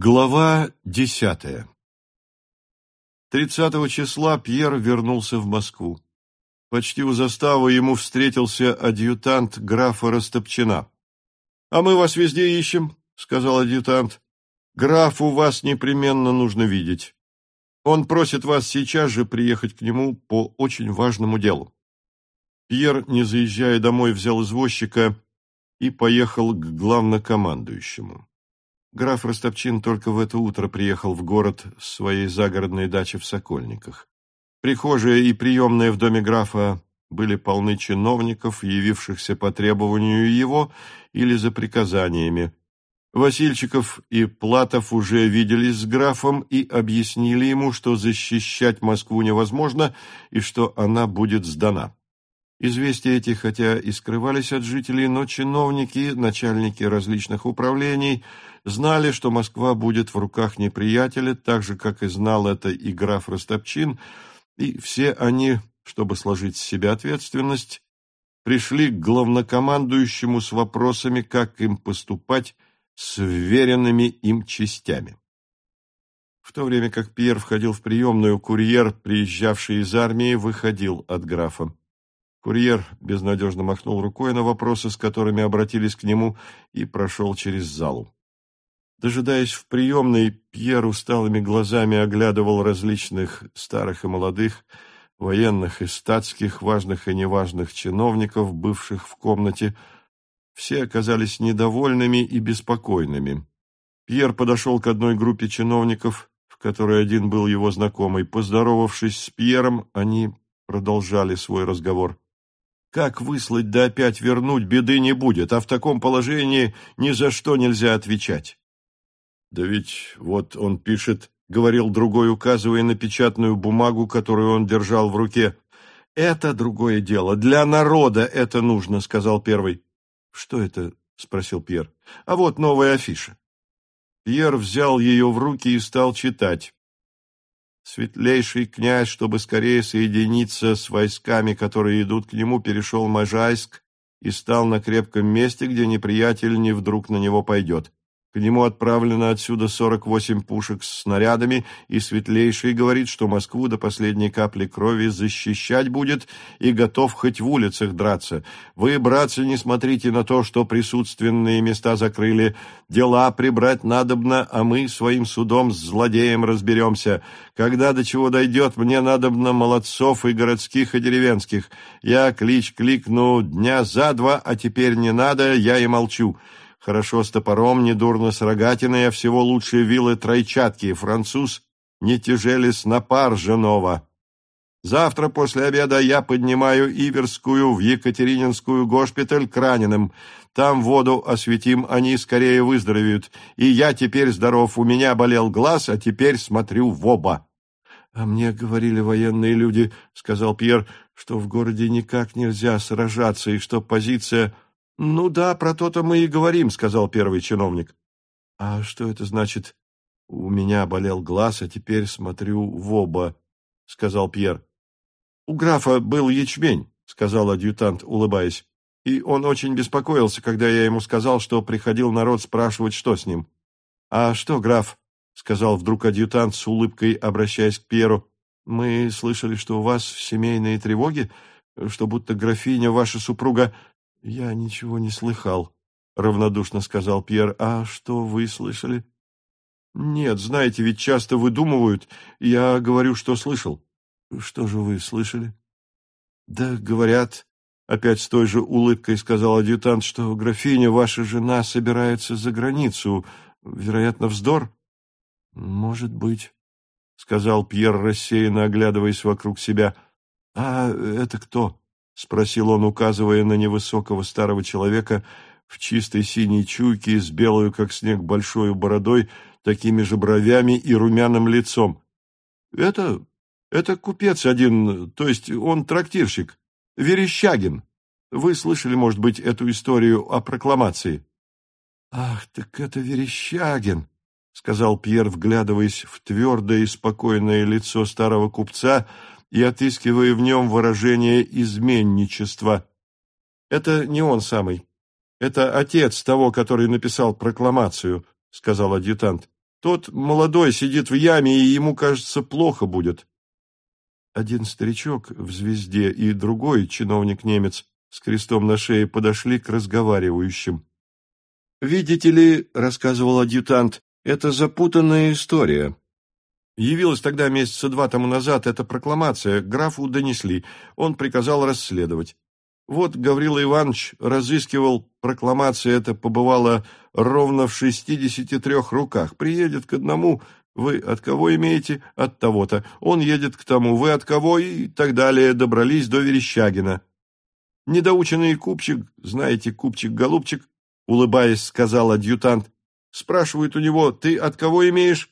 Глава десятая Тридцатого числа Пьер вернулся в Москву. Почти у заставы ему встретился адъютант графа Растопчина. — А мы вас везде ищем, — сказал адъютант. — Графу вас непременно нужно видеть. Он просит вас сейчас же приехать к нему по очень важному делу. Пьер, не заезжая домой, взял извозчика и поехал к главнокомандующему. Граф Ростопчин только в это утро приехал в город с своей загородной дачи в Сокольниках. Прихожая и приемная в доме графа были полны чиновников, явившихся по требованию его или за приказаниями. Васильчиков и Платов уже виделись с графом и объяснили ему, что защищать Москву невозможно и что она будет сдана. Известия эти, хотя и скрывались от жителей, но чиновники, начальники различных управлений знали, что Москва будет в руках неприятеля, так же, как и знал это и граф Ростопчин, и все они, чтобы сложить с себя ответственность, пришли к главнокомандующему с вопросами, как им поступать с веренными им частями. В то время как Пьер входил в приемную, курьер, приезжавший из армии, выходил от графа. Курьер безнадежно махнул рукой на вопросы, с которыми обратились к нему, и прошел через залу. Дожидаясь в приемной, Пьер усталыми глазами оглядывал различных старых и молодых, военных и статских, важных и неважных чиновников, бывших в комнате. Все оказались недовольными и беспокойными. Пьер подошел к одной группе чиновников, в которой один был его знакомый. Поздоровавшись с Пьером, они продолжали свой разговор. Как выслать да опять вернуть, беды не будет, а в таком положении ни за что нельзя отвечать. Да ведь вот он пишет, говорил другой, указывая на печатную бумагу, которую он держал в руке. Это другое дело. Для народа это нужно, сказал первый. Что это? спросил Пьер. А вот новая афиша. Пьер взял ее в руки и стал читать. Светлейший князь, чтобы скорее соединиться с войсками, которые идут к нему, перешел Можайск и стал на крепком месте, где неприятель не вдруг на него пойдет. К нему отправлено отсюда 48 пушек с снарядами, и Светлейший говорит, что Москву до последней капли крови защищать будет и готов хоть в улицах драться. Вы, братцы, не смотрите на то, что присутственные места закрыли. Дела прибрать надобно, а мы своим судом с злодеем разберемся. Когда до чего дойдет, мне надобно молодцов и городских, и деревенских. Я клич кликну дня за два, а теперь не надо, я и молчу». Хорошо с топором, недурно с рогатиной, а всего лучше вилы тройчатки, француз не тяжели снопар женова. Завтра после обеда я поднимаю Иверскую в Екатерининскую госпиталь к раненым. Там воду осветим, они скорее выздоровеют. И я теперь здоров, у меня болел глаз, а теперь смотрю в оба. — А мне говорили военные люди, — сказал Пьер, — что в городе никак нельзя сражаться, и что позиция «Ну да, про то-то мы и говорим», — сказал первый чиновник. «А что это значит? У меня болел глаз, а теперь смотрю в оба», — сказал Пьер. «У графа был ячмень», — сказал адъютант, улыбаясь. «И он очень беспокоился, когда я ему сказал, что приходил народ спрашивать, что с ним». «А что, граф?» — сказал вдруг адъютант с улыбкой, обращаясь к Пьеру. «Мы слышали, что у вас семейные тревоги, что будто графиня, ваша супруга, — Я ничего не слыхал, — равнодушно сказал Пьер. — А что вы слышали? — Нет, знаете, ведь часто выдумывают. Я говорю, что слышал. — Что же вы слышали? — Да, говорят, — опять с той же улыбкой сказал адъютант, что графиня, ваша жена, собирается за границу. Вероятно, вздор? — Может быть, — сказал Пьер, рассеянно оглядываясь вокруг себя. — А это кто? — спросил он, указывая на невысокого старого человека в чистой синей чуйке с белую, как снег, большой бородой, такими же бровями и румяным лицом. — Это... это купец один, то есть он трактирщик, Верещагин. Вы слышали, может быть, эту историю о прокламации? — Ах, так это Верещагин! — сказал Пьер, вглядываясь в твердое и спокойное лицо старого купца, и отыскивая в нем выражение изменничества. «Это не он самый. Это отец того, который написал прокламацию», — сказал адъютант. Тот молодой сидит в яме, и ему, кажется, плохо будет. Один старичок в «Звезде» и другой чиновник-немец с крестом на шее подошли к разговаривающим. «Видите ли, — рассказывал адъютант, — это запутанная история. Явилась тогда месяца два тому назад эта прокламация, графу донесли, он приказал расследовать. Вот Гаврила Иванович разыскивал, прокламация эта побывала ровно в шестидесяти трех руках. Приедет к одному, вы от кого имеете? От того-то. Он едет к тому, вы от кого? И так далее. Добрались до Верещагина. Недоученный купчик, знаете, купчик-голубчик, улыбаясь, сказал адъютант, спрашивает у него, ты от кого имеешь?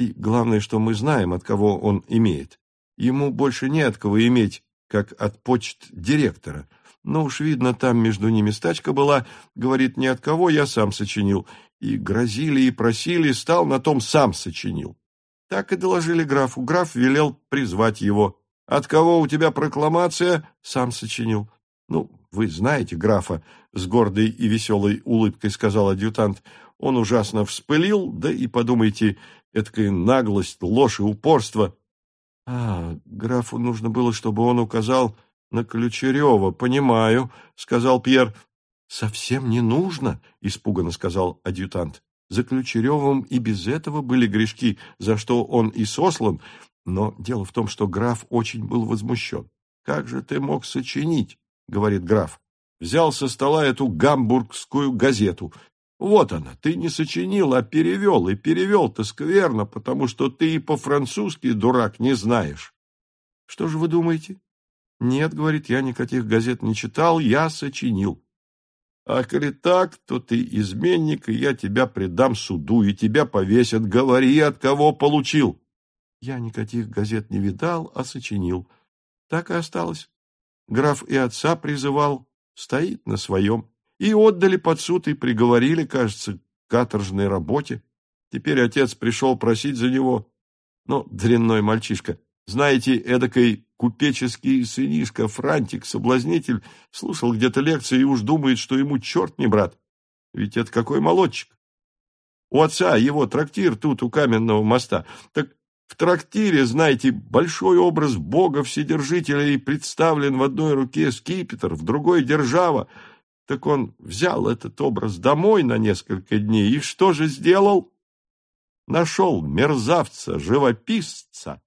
И главное, что мы знаем, от кого он имеет. Ему больше не от кого иметь, как от почт директора. Но уж видно, там между ними стачка была, говорит, ни от кого я сам сочинил. И грозили, и просили, стал на том сам сочинил. Так и доложили графу. Граф велел призвать его. От кого у тебя прокламация? Сам сочинил. Ну, вы знаете графа, с гордой и веселой улыбкой сказал адъютант. Он ужасно вспылил, да и подумайте, эткая наглость, ложь и упорство. А, графу нужно было, чтобы он указал на Ключерева, понимаю, — сказал Пьер. — Совсем не нужно, — испуганно сказал адъютант. За Ключеревым и без этого были грешки, за что он и сослан, но дело в том, что граф очень был возмущен. «Как же ты мог сочинить?» — говорит граф. Взял со стола эту гамбургскую газету. Вот она, ты не сочинил, а перевел, и перевел-то скверно, потому что ты и по-французски, дурак, не знаешь. Что же вы думаете? Нет, говорит, я никаких газет не читал, я сочинил. А коли так, то ты изменник, и я тебя предам суду, и тебя повесят. Говори, от кого получил. Я никаких газет не видал, а сочинил. Так и осталось. Граф и отца призывал, стоит на своем. И отдали под суд, и приговорили, кажется, к каторжной работе. Теперь отец пришел просить за него. Ну, дрянной мальчишка, знаете, эдакой купеческий сынишка Франтик, соблазнитель, слушал где-то лекции и уж думает, что ему черт не брат. Ведь это какой молодчик. У отца его трактир тут, у каменного моста. Так в трактире, знаете, большой образ Бога Вседержителя и представлен в одной руке скипетр, в другой держава. Так он взял этот образ домой на несколько дней и что же сделал? Нашел мерзавца, живописца,